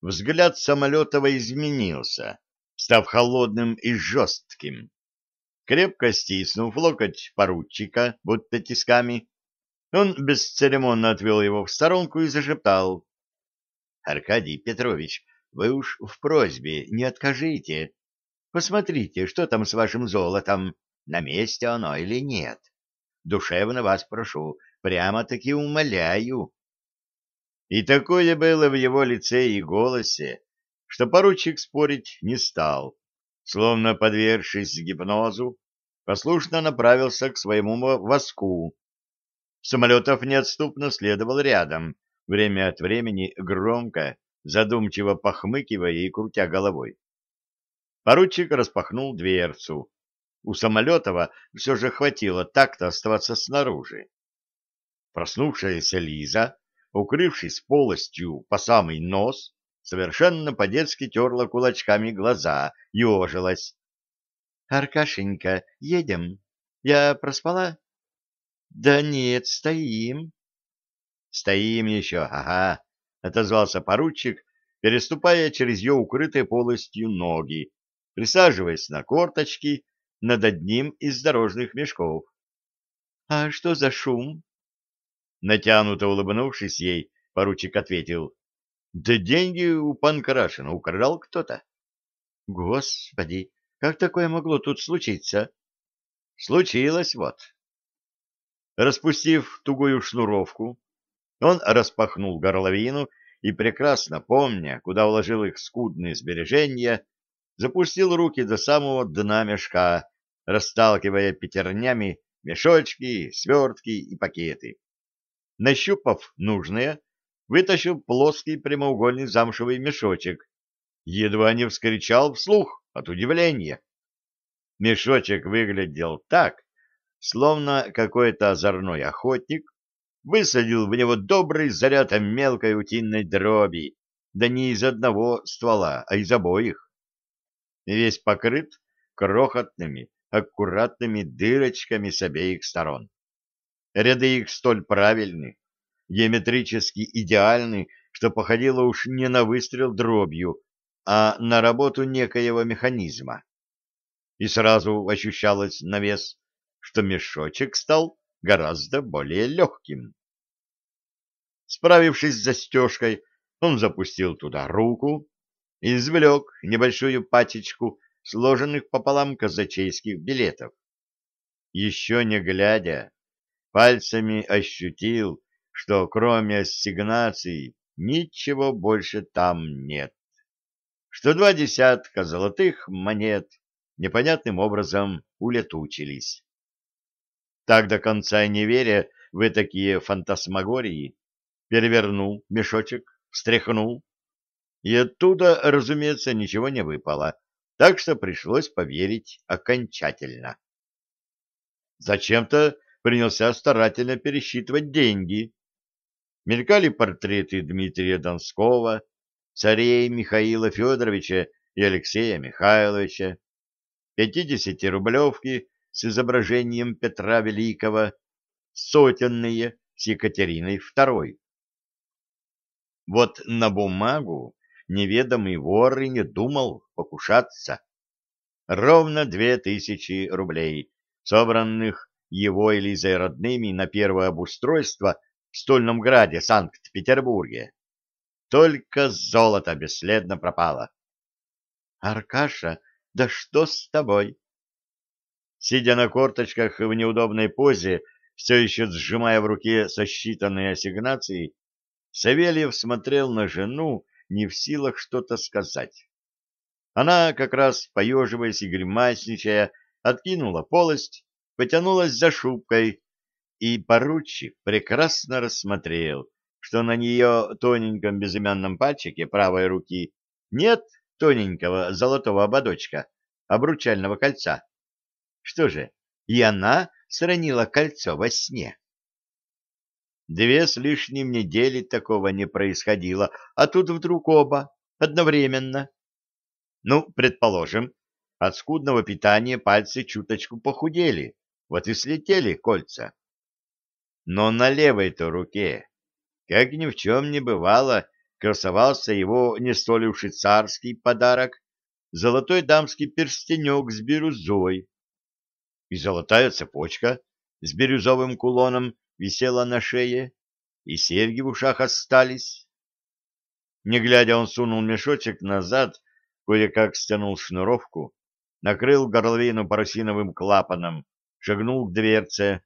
взгляд Самолетова изменился, став холодным и жестким. Крепко стиснув локоть поручика, будто тисками, он бесцеремонно отвел его в сторонку и зашептал. — Аркадий Петрович, вы уж в просьбе не откажите. Посмотрите, что там с вашим золотом, на месте оно или нет. Душевно вас прошу, прямо-таки умоляю. И такое было в его лице и голосе, что поручик спорить не стал, словно подвергшись гипнозу, послушно направился к своему воску. Самолетов неотступно следовал рядом, время от времени громко, задумчиво похмыкивая и крутя головой. Поручик распахнул дверцу. У Самолетова все же хватило так-то оставаться снаружи. Проснувшаяся Лиза, укрывшись полостью по самый нос, совершенно по-детски терла кулачками глаза и ожилась. — Аркашенька, едем. Я проспала? — Да нет, стоим. — Стоим еще, ага, — отозвался поручик, переступая через ее укрытые полостью ноги, присаживаясь на корточки над одним из дорожных мешков. — А что за шум? Натянуто улыбнувшись ей, поручик ответил. — Да деньги у Панкрашина украл кто-то. — Господи, как такое могло тут случиться? — Случилось вот. Распустив тугую шнуровку, он распахнул горловину и, прекрасно помня, куда вложил их скудные сбережения, запустил руки до самого дна мешка, расталкивая пятернями мешочки, свертки и пакеты. Нащупав нужное, вытащил плоский прямоугольный замшевый мешочек. Едва не вскричал вслух от удивления. Мешочек выглядел так, словно какой-то озорной охотник высадил в него добрый заряд мелкой утиной дроби, да не из одного ствола, а из обоих. Весь покрыт крохотными, аккуратными дырочками с обеих сторон. Ряды их столь правильны, геометрически идеальны, что походило уж не на выстрел дробью, а на работу некоего механизма. И сразу ощущалось на вес, что мешочек стал гораздо более легким. Справившись с застежкой, он запустил туда руку, извлек небольшую пачечку сложенных пополам казачейских билетов. Еще не глядя, пальцами ощутил, что кроме ассигнаций ничего больше там нет. Что два десятка золотых монет непонятным образом улетучились. Так до конца не веря в такие фантасмагории, перевернул мешочек, встряхнул, и оттуда, разумеется, ничего не выпало, так что пришлось поверить окончательно. Зачем-то принялся старательно пересчитывать деньги. Мелькали портреты Дмитрия Донского, царей Михаила Федоровича и Алексея Михайловича, пятидесятирублевки с изображением Петра Великого, сотенные с Екатериной II. Вот на бумагу неведомый вор и не думал покушаться. Ровно две тысячи рублей, собранных его и Лизой родными на первое обустройство в Стольном Граде, Санкт-Петербурге. Только золото бесследно пропало. — Аркаша, да что с тобой? Сидя на корточках в неудобной позе, все еще сжимая в руке сосчитанные ассигнации, Савельев смотрел на жену, не в силах что-то сказать. Она, как раз поеживаясь и гримасничая, откинула полость потянулась за шубкой, и поручик прекрасно рассмотрел, что на нее тоненьком безымянном пальчике правой руки нет тоненького золотого ободочка, обручального кольца. Что же, и она сранила кольцо во сне. Две с лишним недели такого не происходило, а тут вдруг оба, одновременно. Ну, предположим, от скудного питания пальцы чуточку похудели, вот и слетели кольца. Но на левой-то руке, как ни в чем не бывало, красовался его не столь уж и царский подарок — золотой дамский перстенек с бирюзой. И золотая цепочка с бирюзовым кулоном висела на шее, и серьги в ушах остались. Не глядя, он сунул мешочек назад, кое-как стянул шнуровку, накрыл горловину парусиновым клапаном, шагнул к дверце.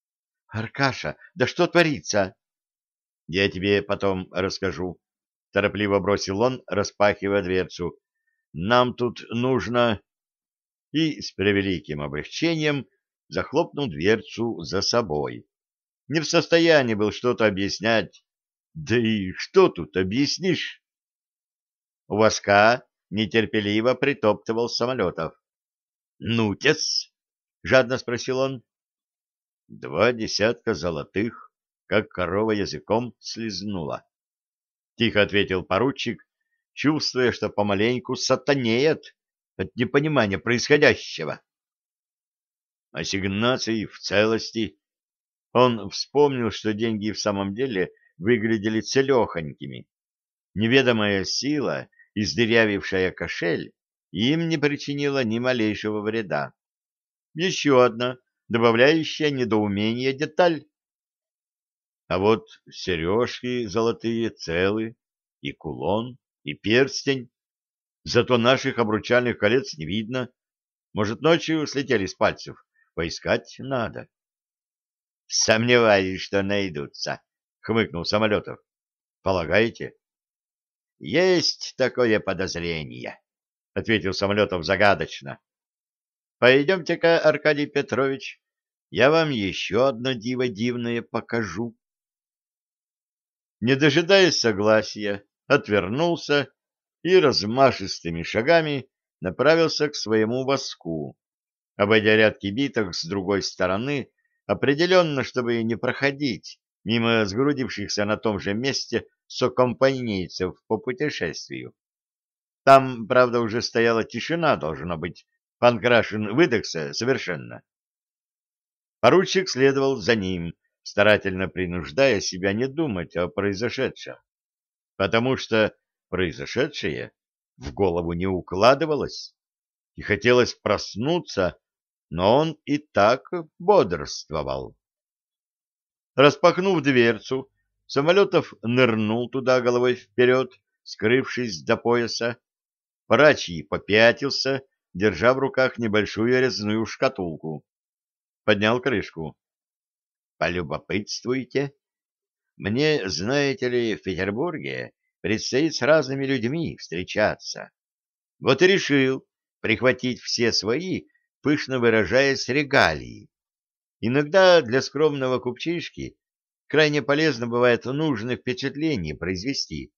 — Аркаша, да что творится? — Я тебе потом расскажу, — торопливо бросил он, распахивая дверцу. — Нам тут нужно... И с превеликим облегчением захлопнул дверцу за собой. Не в состоянии был что-то объяснять. Да и что тут объяснишь? У воска нетерпеливо притоптывал самолетов. — Ну-тец? — жадно спросил он. — Два десятка золотых, как корова языком слезнула. Тихо ответил поручик, чувствуя, что помаленьку сатанеет от непонимания происходящего. Ассигнации в целости. Он вспомнил, что деньги в самом деле выглядели целехонькими. Неведомая сила, издырявившая кошель, им не причинила ни малейшего вреда. Еще одна, добавляющая недоумение деталь. А вот сережки золотые целы, и кулон, и перстень. Зато наших обручальных колец не видно. Может, ночью слетели с пальцев. Поискать надо. — Сомневаюсь, что найдутся, — хмыкнул Самолетов. — Полагаете? — Есть такое подозрение, — ответил Самолетов загадочно. — Пойдемте-ка, Аркадий Петрович, я вам еще одно диво дивное покажу. Не дожидаясь согласия, отвернулся и размашистыми шагами направился к своему воску, обойдя ряд кибиток с другой стороны, определенно, чтобы не проходить мимо сгрудившихся на том же месте сокомпанейцев по путешествию. Там, правда, уже стояла тишина, должно быть. Панкрашин выдохся совершенно. Поручик следовал за ним, старательно принуждая себя не думать о произошедшем, потому что произошедшее в голову не укладывалось, и хотелось проснуться, но он и так бодрствовал. Распахнув дверцу, Самолетов нырнул туда головой вперед, скрывшись до пояса. Парачий попятился, держа в руках небольшую резную шкатулку. Поднял крышку. «Полюбопытствуйте. Мне, знаете ли, в Петербурге предстоит с разными людьми встречаться. Вот и решил прихватить все свои, пышно выражаясь, регалии. Иногда для скромного купчишки крайне полезно бывает нужное впечатление произвести,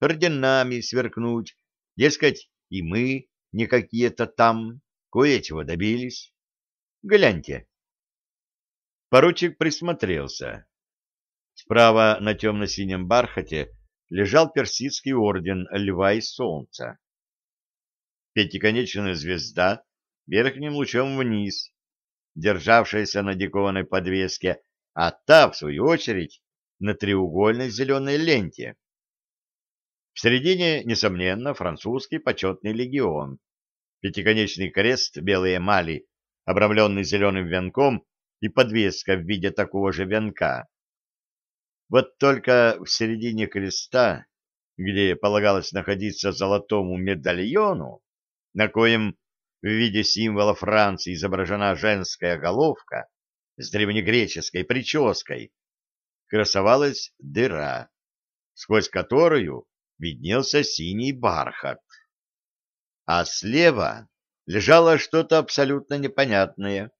орденами сверкнуть, дескать, и мы не какие-то там, кое-чего добились. Гляньте. Поручик присмотрелся. Справа на темно-синем бархате лежал персидский орден Льва и Солнца. Пятиконечная звезда верхним лучом вниз, державшаяся на дикованной подвеске, а та, в свою очередь, на треугольной зеленой ленте. В середине, несомненно, французский почетный легион, пятиконечный крест белой эмали, обрамленный зеленым венком и подвеска в виде такого же венка. Вот только в середине креста, где полагалось находиться золотому медальону, на коем в виде символа Франции изображена женская головка с древнегреческой прической, красовалась дыра, сквозь которую виднелся синий бархат. А слева лежало что-то абсолютно непонятное.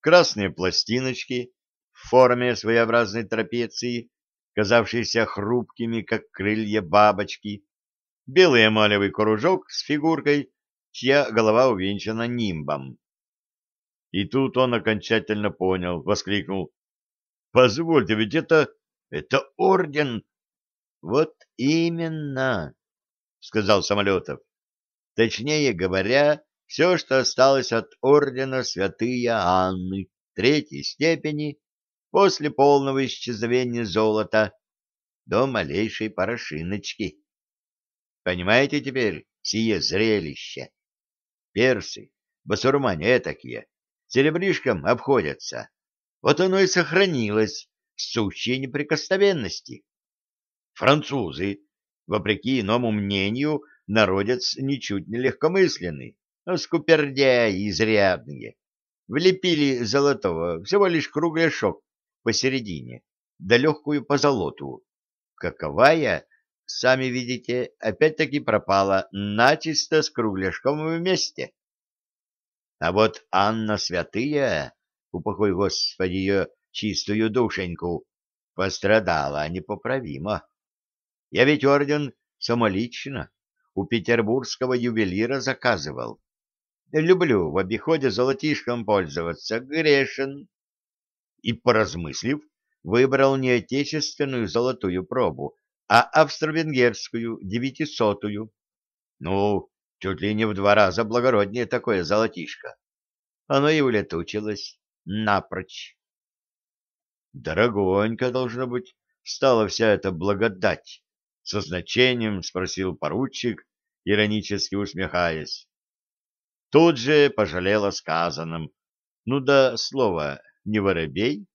Красные пластиночки в форме своеобразной трапеции, казавшиеся хрупкими, как крылья бабочки, белый эмалевый кружок с фигуркой чья голова увенчана нимбом. И тут он окончательно понял, воскликнул. — Позвольте, ведь это... это орден... — Вот именно, — сказал Самолетов. — Точнее говоря, все, что осталось от ордена Святые Анны третьей степени после полного исчезновения золота, до малейшей порошиночки. Понимаете теперь сие зрелище? Персы, басурмане такие, серебришком обходятся. Вот оно и сохранилось в сущей неприкосновенности. Французы, вопреки иному мнению, народец ничуть не легкомысленный, но скупердяи изрядные. Влепили золотого, всего лишь кругляшок посередине, да легкую позолоту. Каковая, сами видите, опять-таки пропала начисто с кругляшком вместе. А вот Анна Святая, упокой Господи ее чистую душеньку, пострадала непоправимо. Я ведь орден самолично у петербургского ювелира заказывал. Люблю в обиходе золотишком пользоваться, грешен. И, поразмыслив, выбрал не отечественную золотую пробу, а австро-венгерскую, девятисотую. Ну, чуть ли не в два раза благороднее такое золотишко. Оно и улетучилось напрочь. Дорогонько, должно быть, стала вся эта благодать, со значением спросил поручик, иронически усмехаясь. Тут же пожалел о сказанном. Ну да слово не воробей.